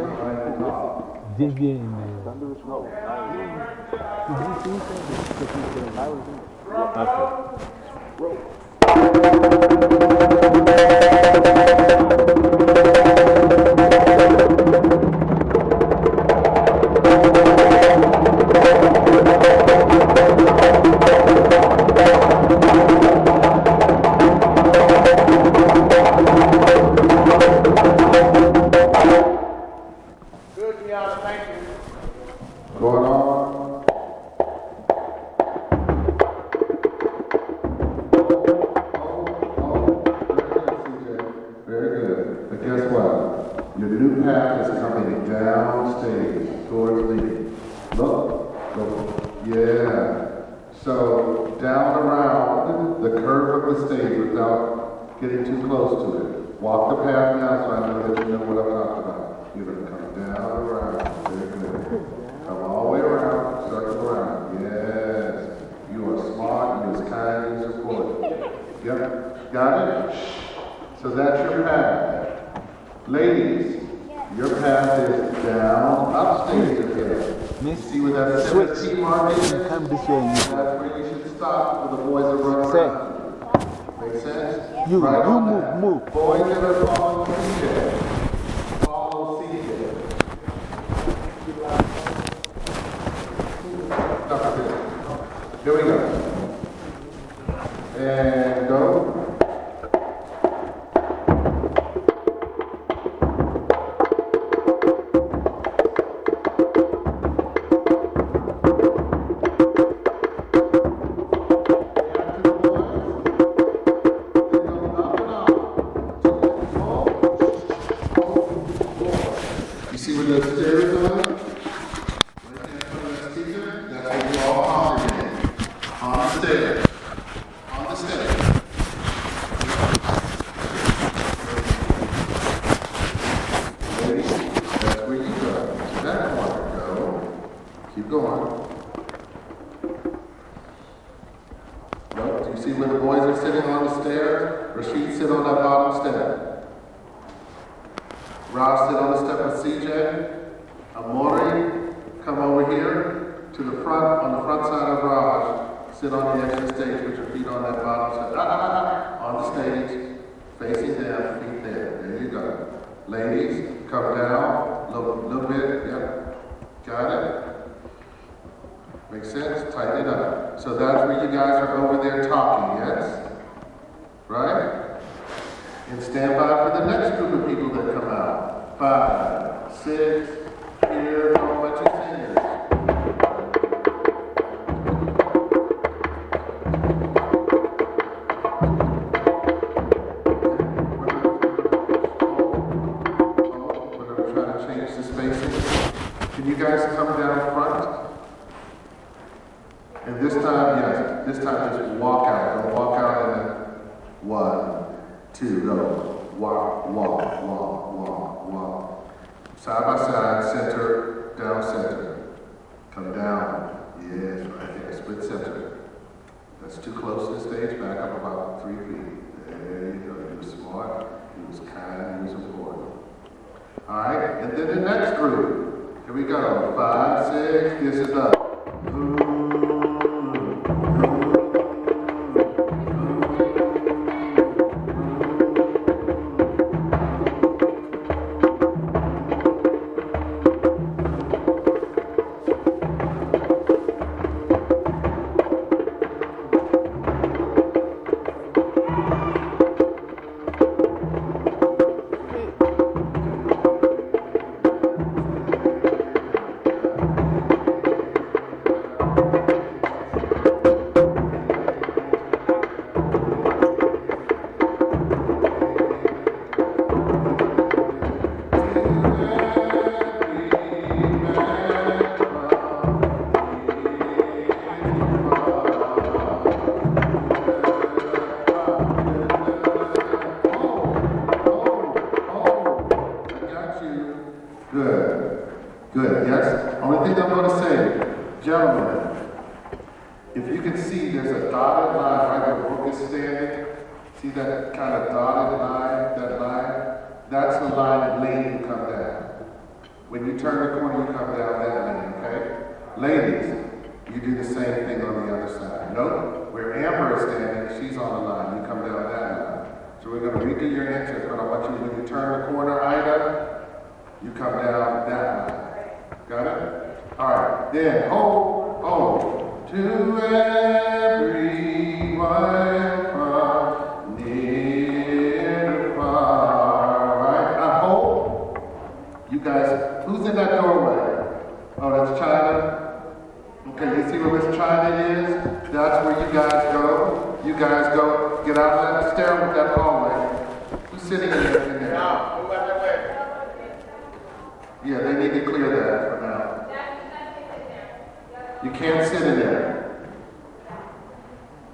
in Okay. You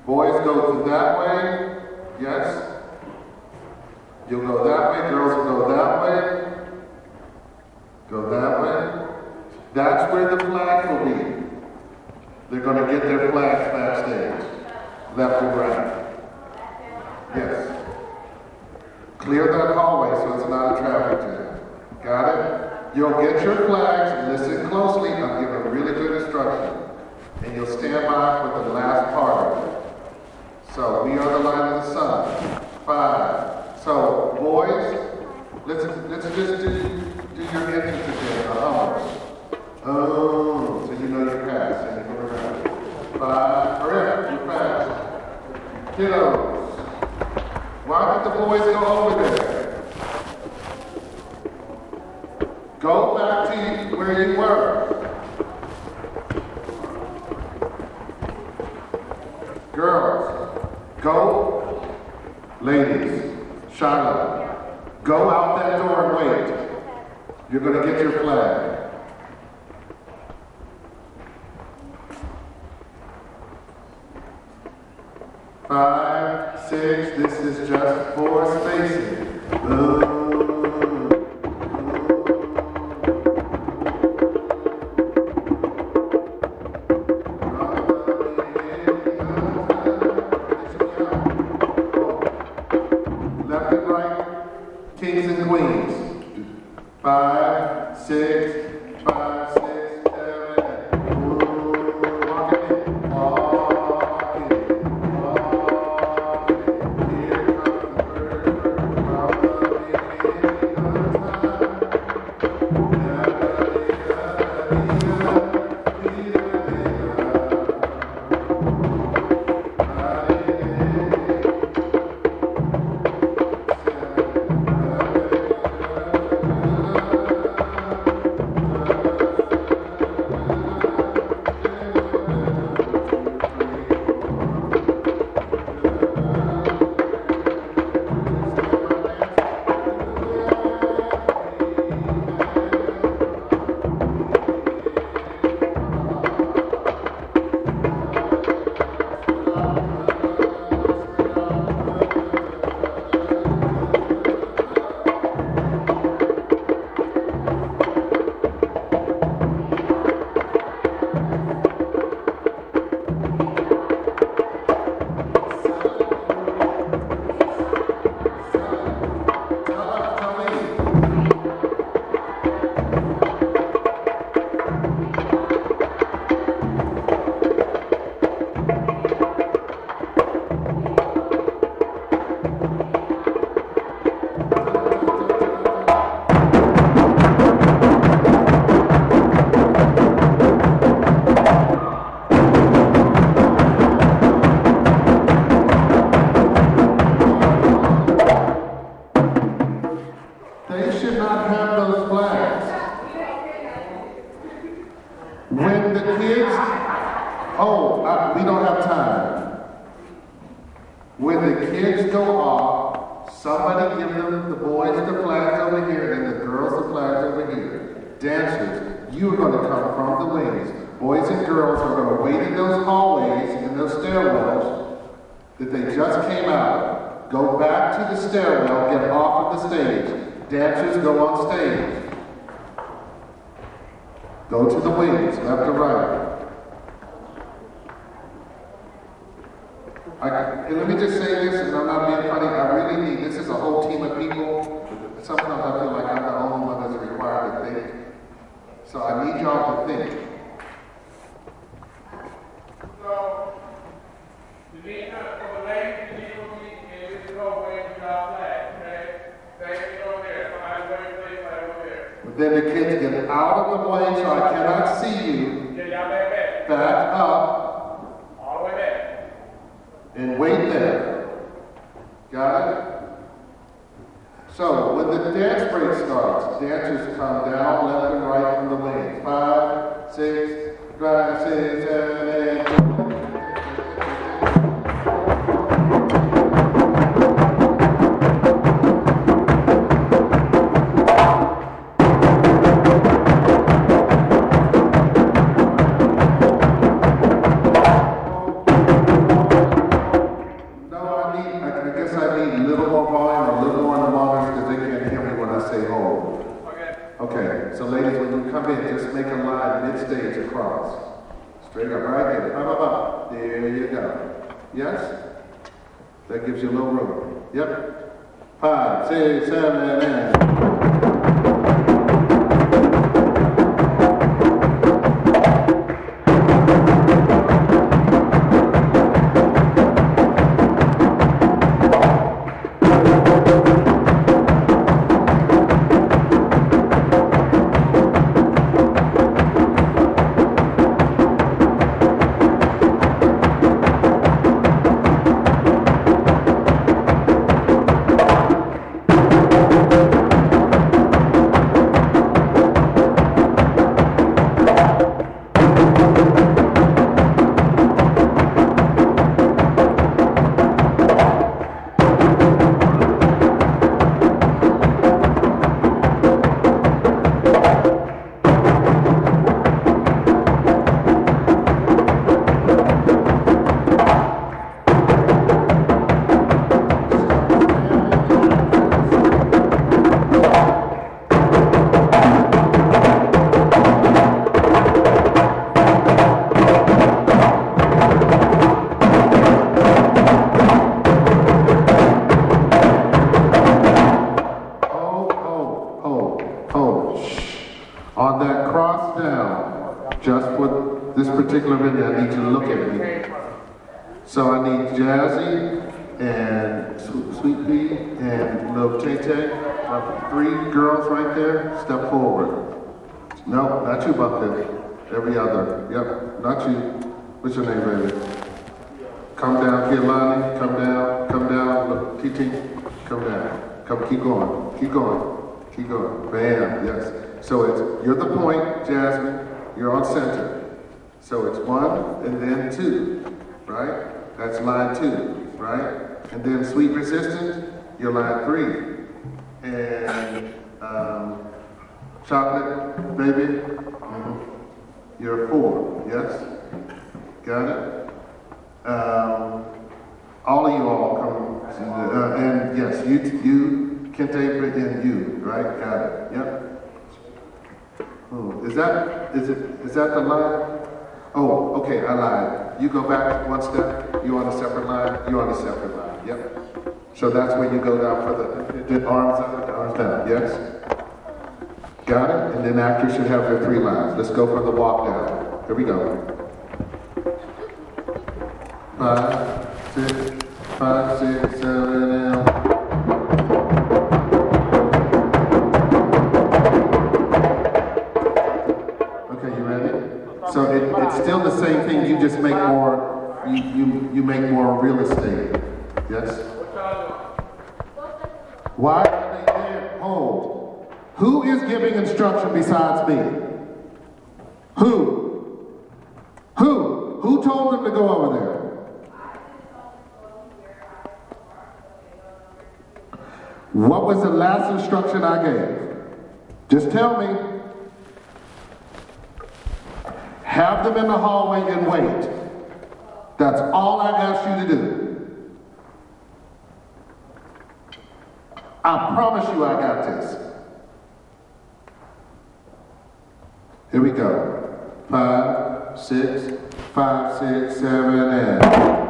Boys go through that way. Yes. You'll go that way. Girls will go that way. Go that way. That's where the flag will be. They're going to get their flags backstage. Left and right. Yes. Clear that hallway so it's not a traffic jam. Got it? You'll get your flags, listen closely, I'm giving really good instruction. And you'll stand by for the last part of it. So, we are the light of the sun. Five. So, boys, let's, let's just do, do your entrance again, uh, hummers. Oh, so you know your pass, and you go around. Five, up, you're fast. Kiddos, why did the boys go over there? Go back to where you were. Girls, go. Ladies, Charlotte, go out that door and wait. You're going to get your flag. Five, six, this is just Stacy. Ooh. Go to the wings, left or right. I, and let me just say this, and I'm not being funny, I really need, this is a whole team of people. Sometimes I feel like I'm the only one that's required to think. So I need y'all to think. So, you need to, for the ladies, you need to be in this doorway with our flag, okay? They ain't over there, somebody wave their flag over there. But then the kids get out of the way so I cannot see you. Back up all the way back. and wait there. Got it? So when the dance break starts, dancers come down left and right from the wings. Five, six, five, six, seven, Yep, not you. What's your name, baby? Come down, Kehlani, come down, come down, look, TT, come down. Come, keep going, keep going, keep going. Bam, yes. So it's, you're the point, Jasmine, you're on center. So it's one and then two, right? That's line two, right? And then sweet resistance, you're line three. And, um, chocolate, baby, mhm, you're four, yes? Got it? Um, all of you all come, uh, and yes, you, you, Kente, and you, right? Got it. Yep. Oh, is that, is it, is that the line? Oh, okay, I lied. You go back one step, you on a separate line, you on a separate line. Yep. So that's when you go down for the, the arms up, the arms down. Yes. Got it? And then actors should have their three lines. Let's go for the walk down. Here we go. Five, six, five, six, seven, eight. Okay, you ready? So it, it's still the same thing, you just make more, you, you, you make more real estate. Yes? What y'all Why are they there? Hold. Who is giving instruction besides me? Who? Who? Who told them to go over there? What was the last instruction I gave? Just tell me. Have them in the hallway and wait. That's all I asked you to do. I promise you I got this. Here we go. Five, six, five, six, seven, and.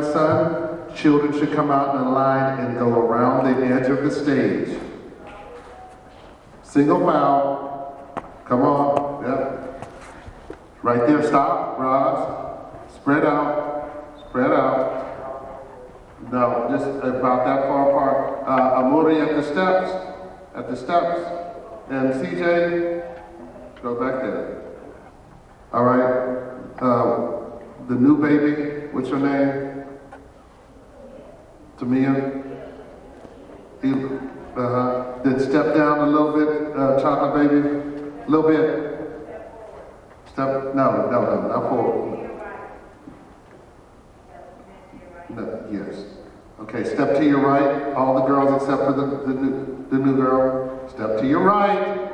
The Sun, children should come out in a line and go around the edge of the stage. Single file. Come on. Yep. Right there. Stop. Roz. Spread out. Spread out. No, just about that far apart. Uh, at the steps, at the steps. And CJ, go back there. All right. Uh, the new baby, what's her name? Tamia? Uh-huh. Then step down a little bit, uh, chocolate baby. A little bit. Step, no, no, no, not forward. No, yes. Okay, step to your right, all the girls except for the, the, new, the new girl. Step to your right.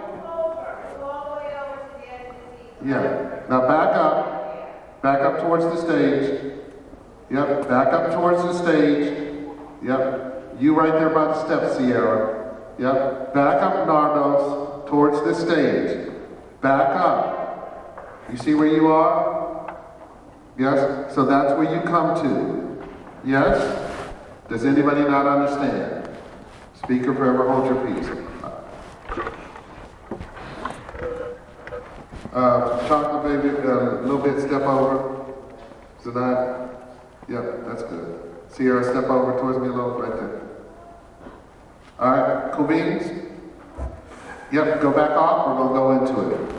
Yeah. Now back up. Back up towards the stage. Yep. Back up towards the stage. Yep. You right there by the steps, Sierra. Yep. Back up, Nardos, towards the stage. Back up. You see where you are? Yes? So that's where you come to. Yes? Does anybody not understand? Speaker forever hold your peace. Uh, chocolate baby, a little bit step over. So that, yep, that's good. Sierra, step over towards me a little, right there. All right, cool beans? Yep, go back off, we're gonna go into it.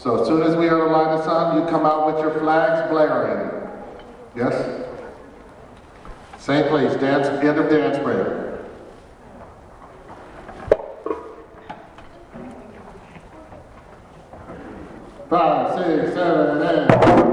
So as soon as we are the light of you come out with your flags blaring. Yes? Same place, dance, end of dance break. Five, six, seven, eight.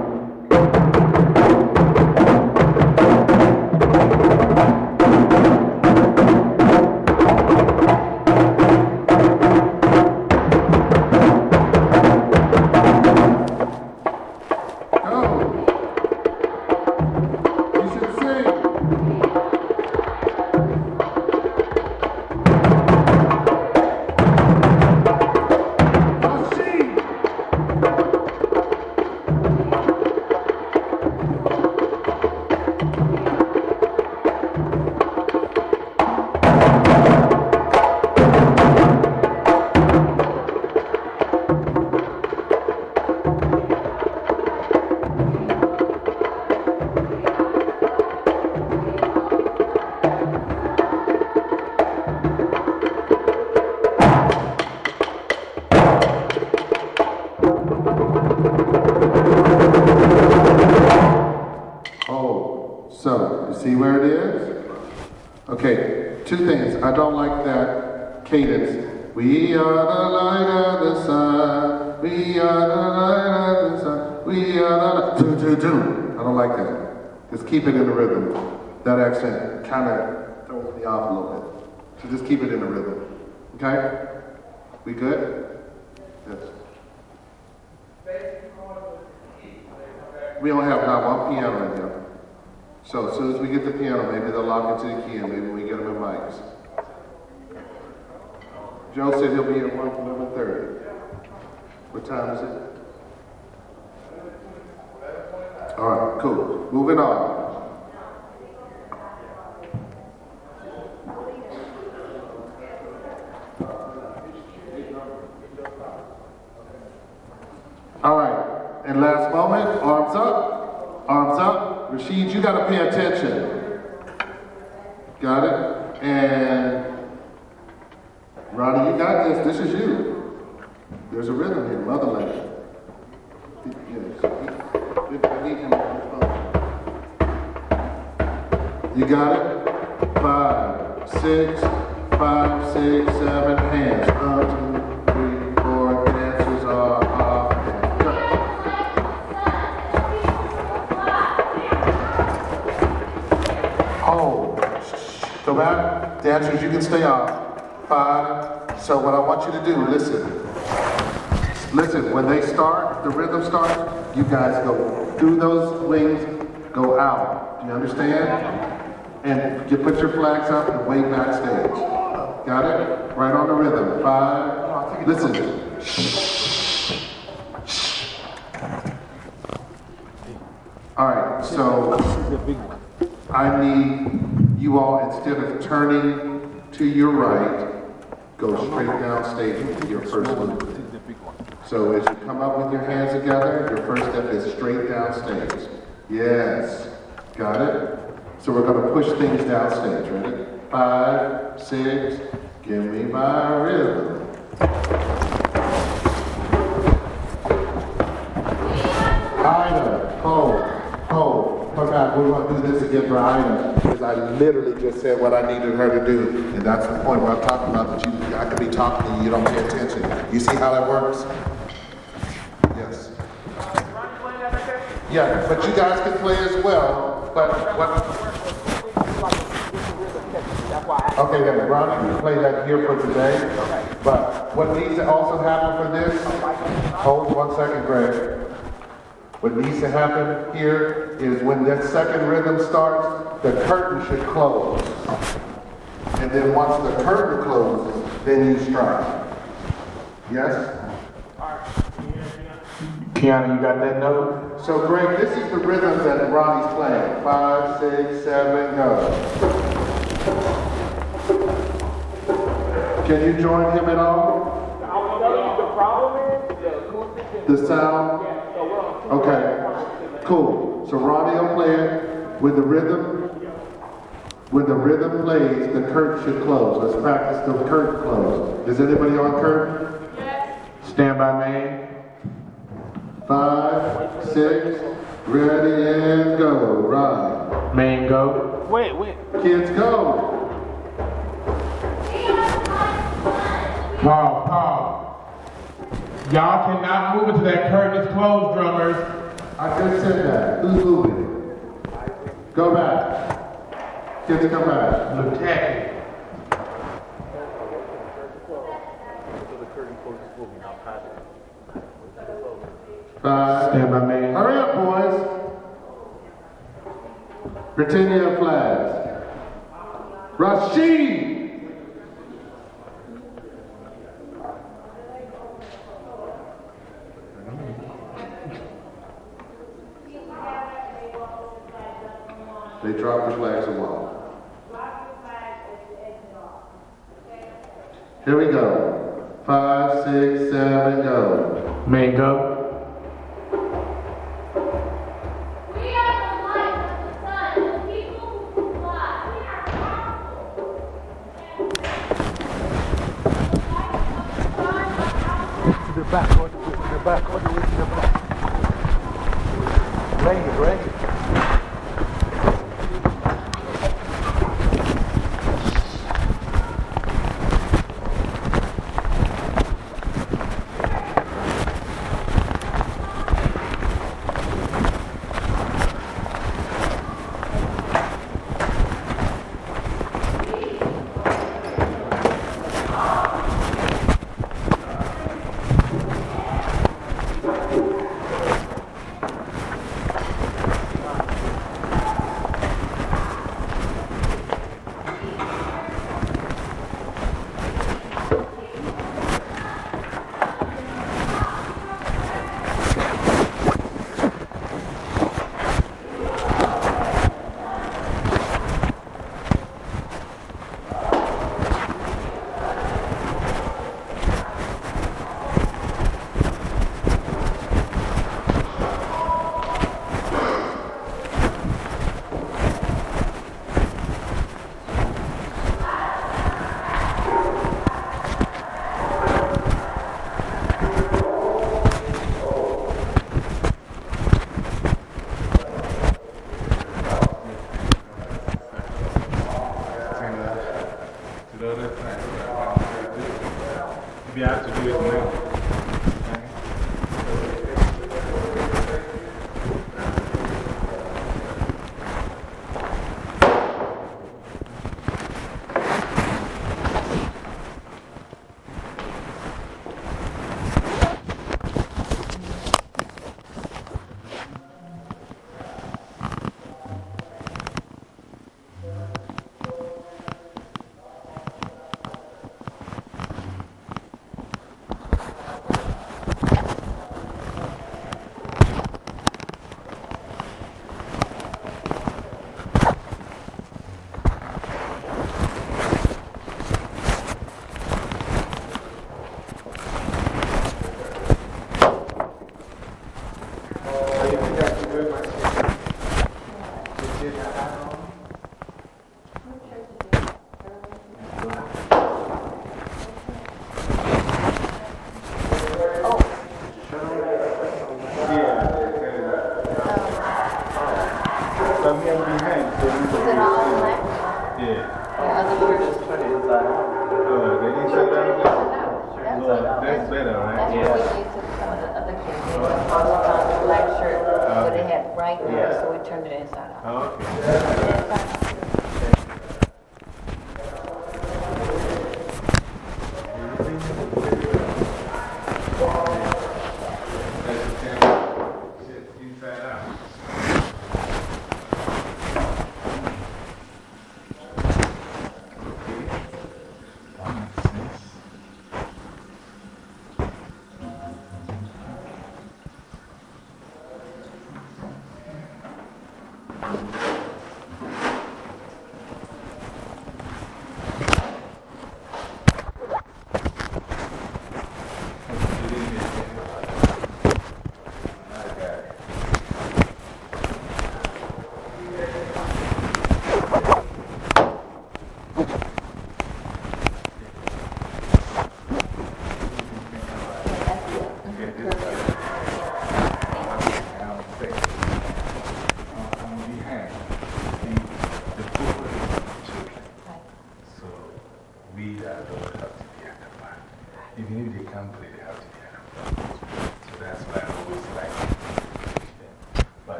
Maybe they'll lock it to the key and maybe we get them in mics. Joe said he'll be in one from eleven thirty. What time is it? All right, cool. Moving on. All right. And last moment, arms up, arms up. Rashid, you got to pay attention. Got it? And Ronnie, you got this. This is you. There's a rhythm here, motherland. Yes. You got it? Five, six, five, six, seven, hands. Back. Dancers, you can stay off. Five. So what I want you to do, listen. Listen, when they start, the rhythm starts, you guys go through those wings, go out. Do you understand? And you put your flags up and wave backstage. Got it? Right on the rhythm. Five. Listen. All right, so I need you all, instead of turning to your right, go straight down stage with your first move. So as you come up with your hands together, your first step is straight down stage. Yes. Got it? So we're going to push things down stage. Ready? Five, six, give me my rhythm. Ida, hold, come back. We're going to do this again for Ida because I literally just said what I needed her to do. And that's the point where I'm talking about that you, I could be talking and you don't pay attention. You see how that works? Yes. Yeah, but you guys can play as well. But what? Okay, then Ronnie can play that here for today. But what needs to also happen for this? Hold one second, Greg. What needs to happen here is when that second rhythm starts, the curtain should close. And then once the curtain closes, then you strike. Yes? Kiana, you got that note? So, Greg, this is the rhythm that Ronnie's playing. Five, six, seven, go. Can you join him at all? Telling you, the problem is the acoustic The sound? so we're on two Okay, cool. So Ronnie will play it with the rhythm. When the rhythm plays, the curtain should close. Let's practice the curtain close. Is anybody on curtain? Yes. Stand by man. Five, six, ready and go. Right. Man go. Wait, wait. Kids go. Paul, Paul. Y'all cannot move into that curtain is closed, drummers. I just said that. Who's moving? Go back. Kids come back. Tacky. Five. Stand by man. Hurry up, boys. Britannia flags. Rashid. They dropped the flags a while. Here we go. Five, six, seven, go. Man go. We are the light of the sun, the people who. We are powerful. To the back, all the way to the back, all the way to the back. Bring it, bring it.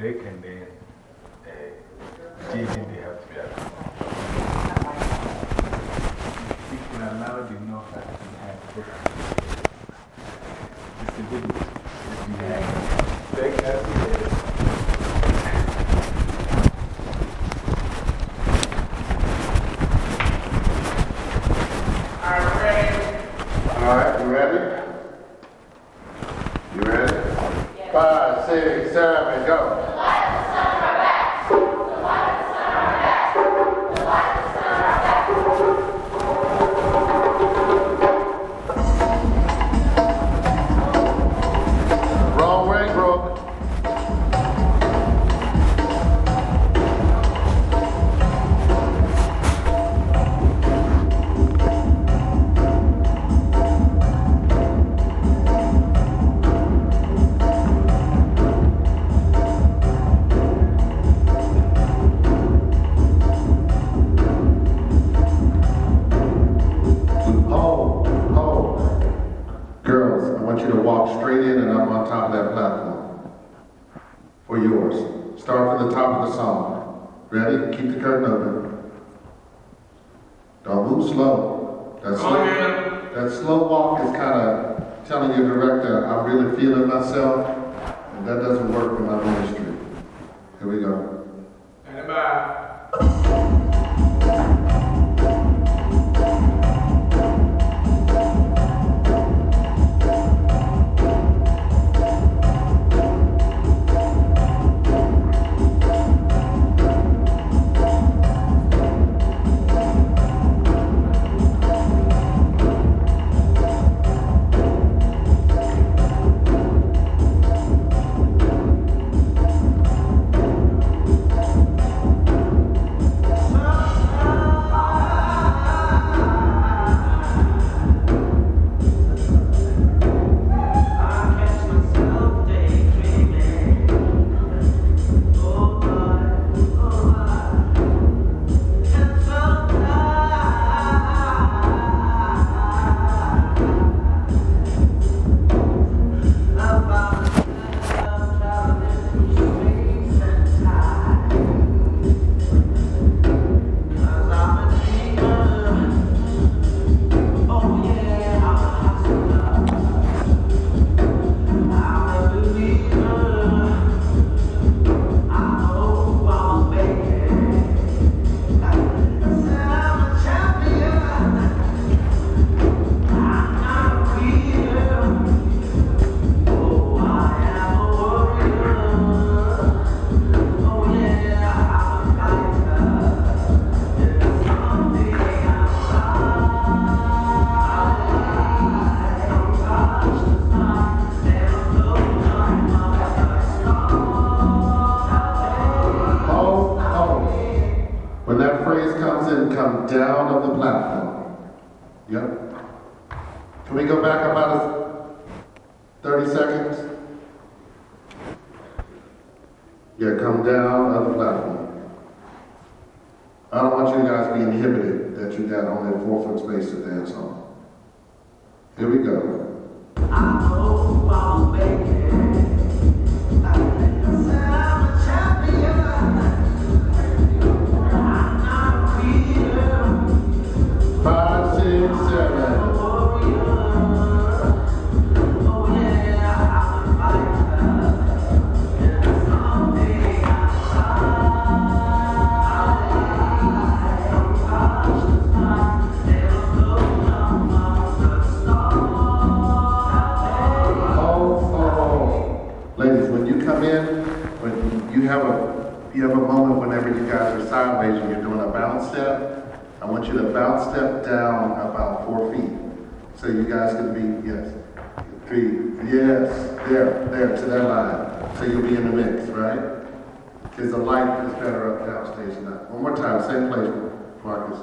they can then uh, judge him, they have to be accountable. If you allow the knock at the hand, it's a good Step down about four feet so you guys can be, yes, three, yes, there, there, to that line. So you'll be in the mix, right? Because the light is better up downstairs than that. One more time, same place, Marcus.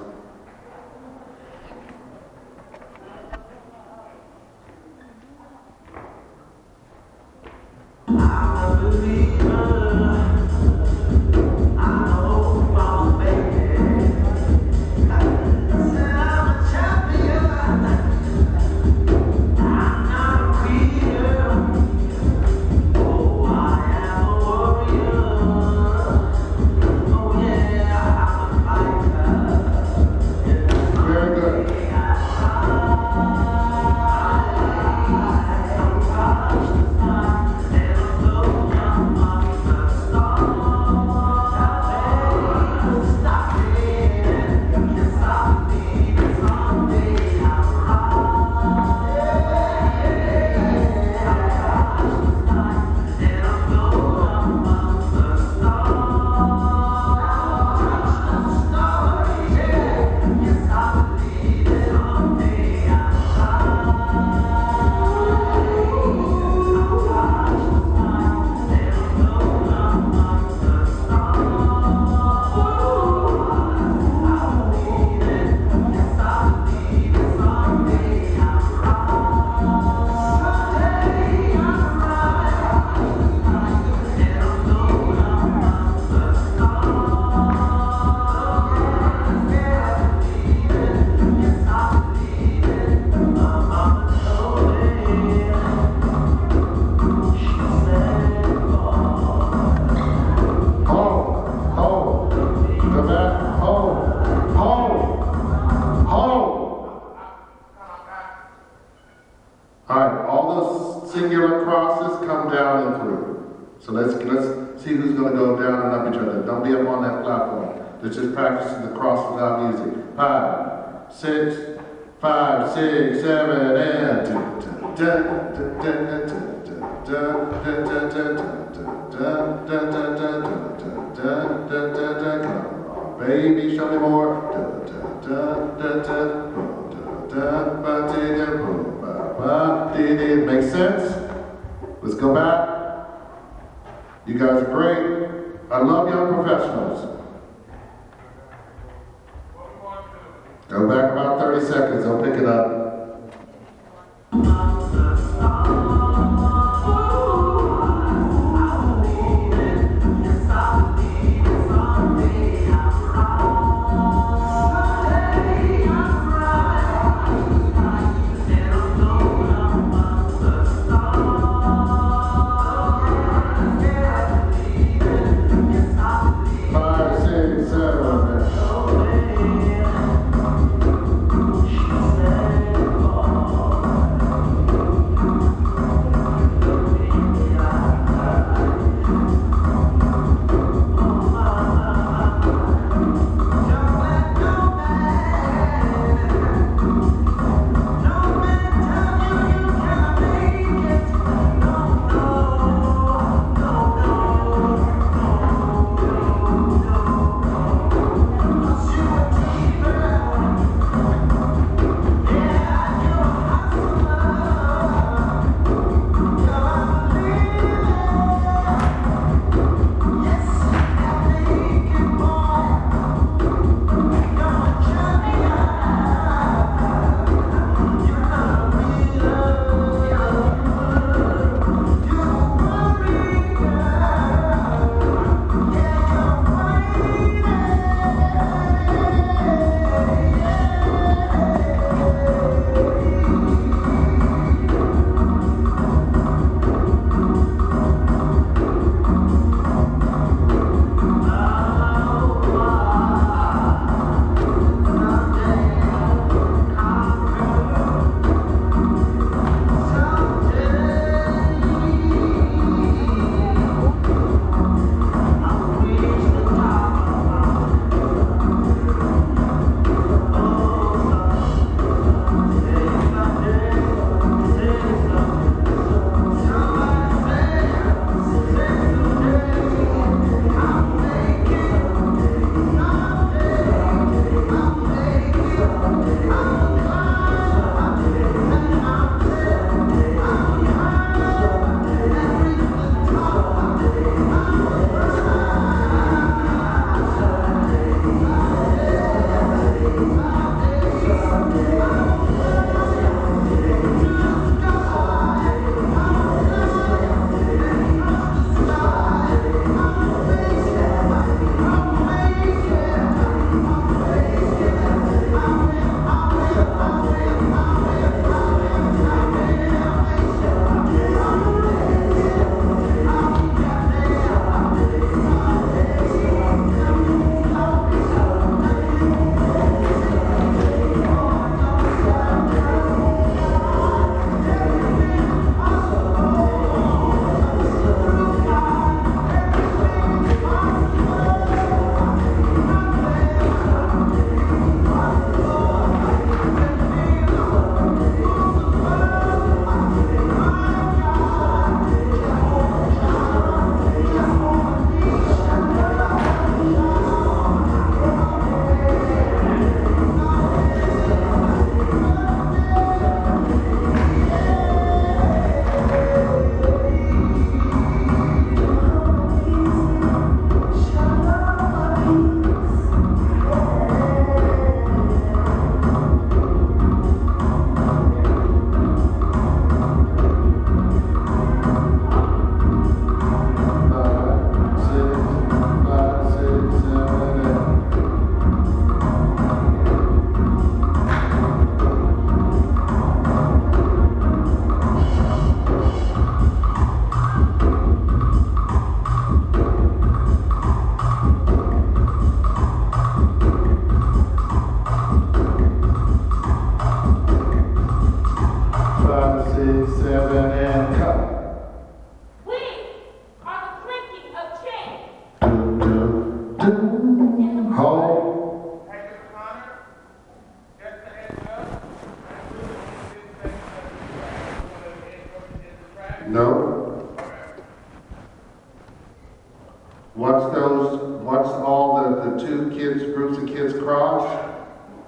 Once those? What's all the, the two kids, groups of kids cross,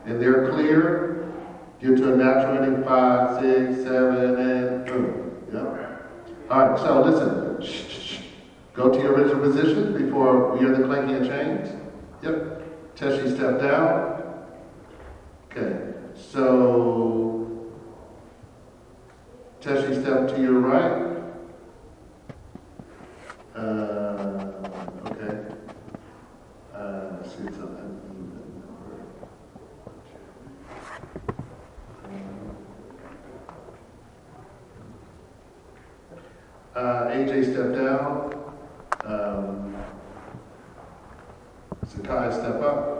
and they're clear. Get to a natural ending five, six, seven, and boom. Yep. All right. So listen. Shh, shh, shh. Go to your original position before we hear the clanking of chains. Yep. Teshi step down. Okay. So Teshi step to your right. AJ step down. Um, Sakai step up.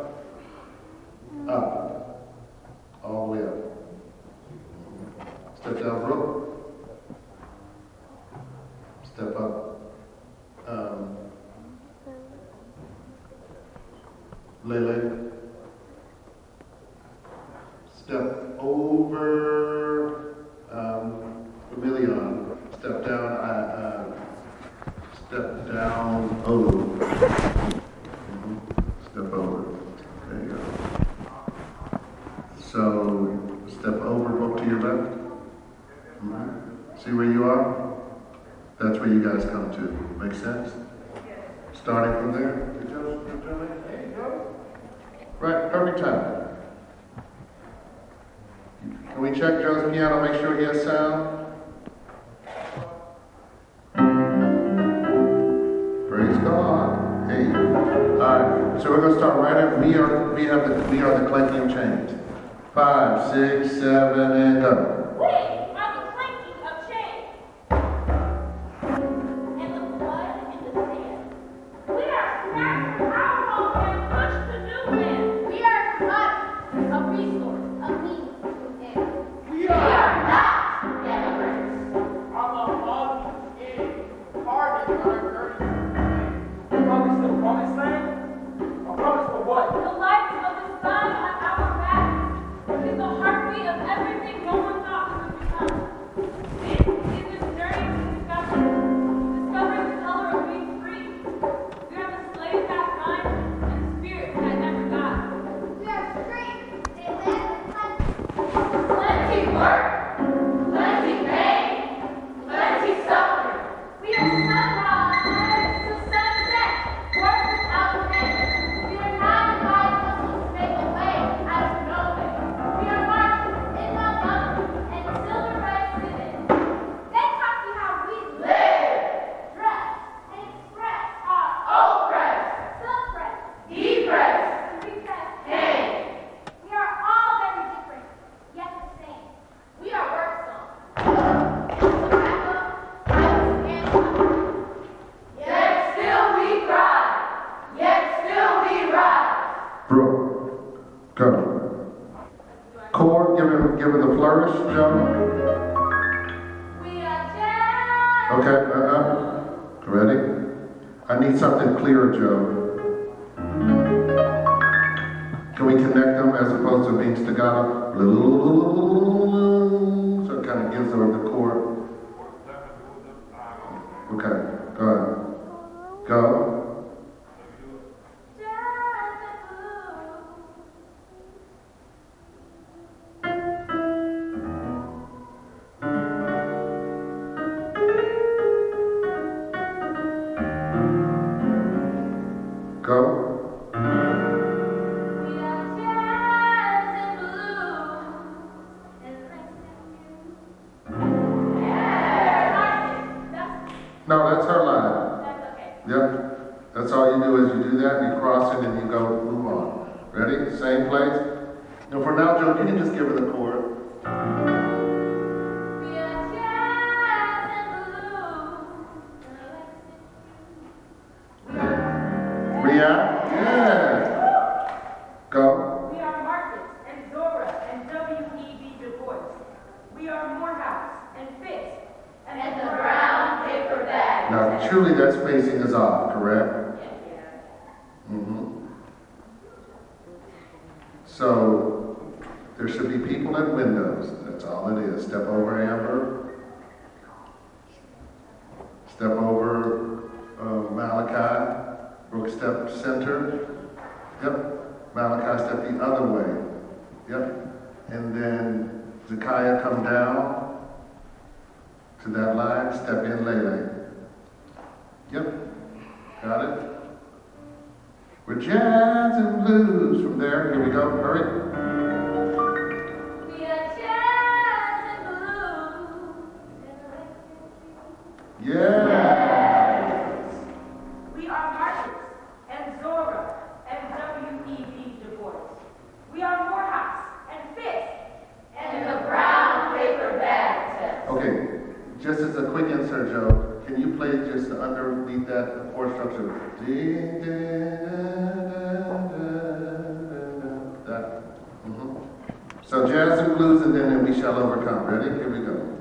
So jazz and blues, and then we shall overcome. Ready? Here we go.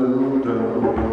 Hallelujah.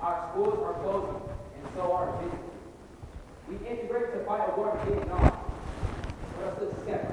Our schools are closing, and so are businesses. We integrate to fight a war in Vietnam. Let us accept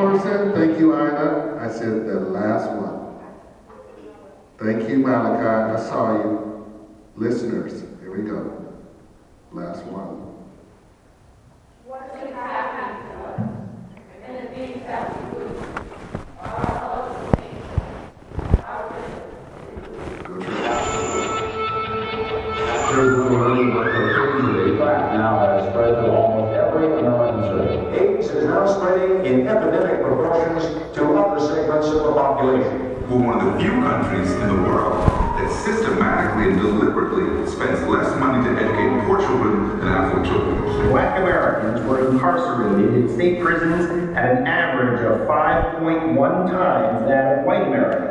person, thank you, Ida. I said the last one. Thank you, Malachi. I saw you. Listeners, here we go. Last one. What is happening to us? And the things that we lose. Our love spreading in epidemic proportions to other segments of the population. We're one of the few countries in the world that systematically and deliberately spends less money to educate poor children than affluent children. Black Americans were incarcerated in state prisons at an average of 5.1 times that of white Americans.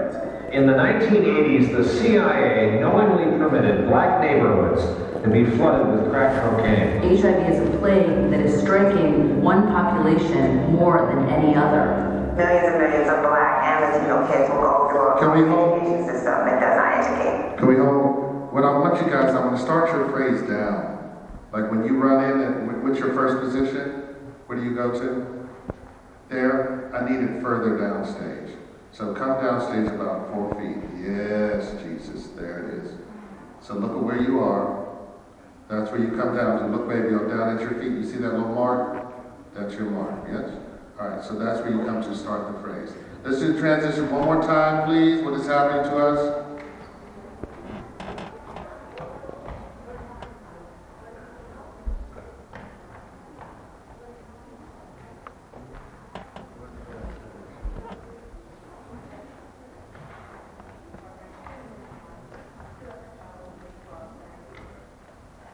In the 1980s, the CIA knowingly permitted black neighborhoods to be flooded with crack cocaine. HIV is a plague that is striking one population more than any other. Millions and millions of black and Latino kids will go through a Can we hold? education system that does not educate. Can we hold? What I want you guys, I'm going to start your phrase down. Like when you run in, and what's your first position? Where do you go to? There. I need it further downstage. So come downstage about four feet. Yes, Jesus. There it is. So look at where you are. That's where you come down to. Look, baby, I'm down at your feet. You see that little mark? That's your mark. Yes? All right. So that's where you come to start the phrase. Let's do the transition one more time, please. What is happening to us?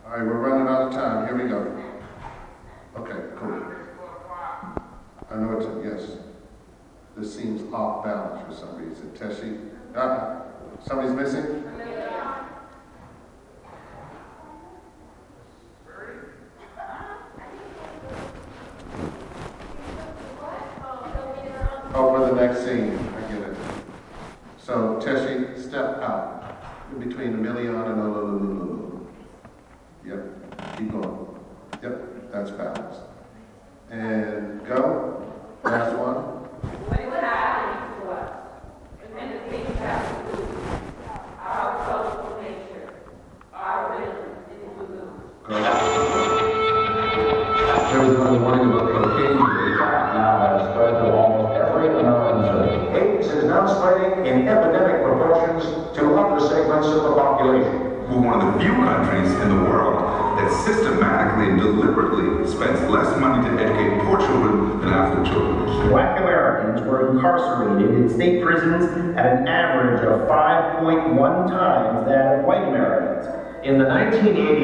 All right, we're running out of time. Here we go. Okay, cool. I know it's, yes. This seems off balance for some reason. Teshi, uh, somebody's missing?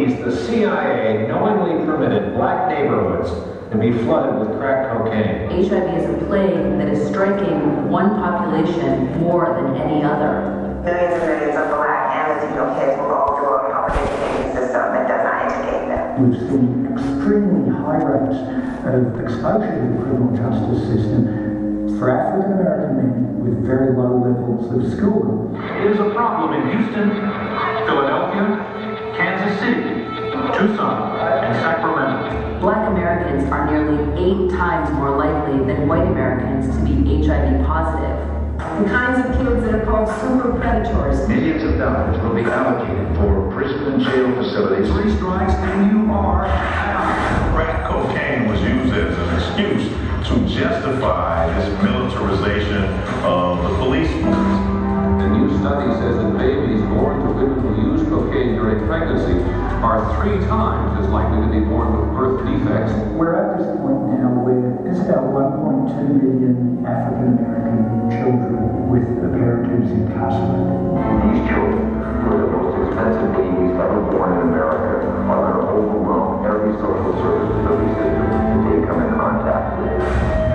1980s, predators. Millions of dollars will be allocated for prison and jail facilities. Three strikes and you are out. Crack cocaine was used as an excuse to justify this militarization of the police force. A new study says that babies born to women who use cocaine during pregnancy are three times as likely to be born with birth defects. We're at this point now where there's about 1.2 million African American children with a parent who's incarcerated. These children are the most expensive babies ever born in America are going to overwhelm every social service that system that they come in contact with.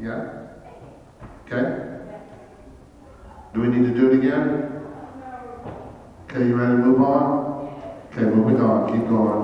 Yeah? Okay? Do we need to do it again? Okay, you ready to move on? Okay, moving on. Keep going.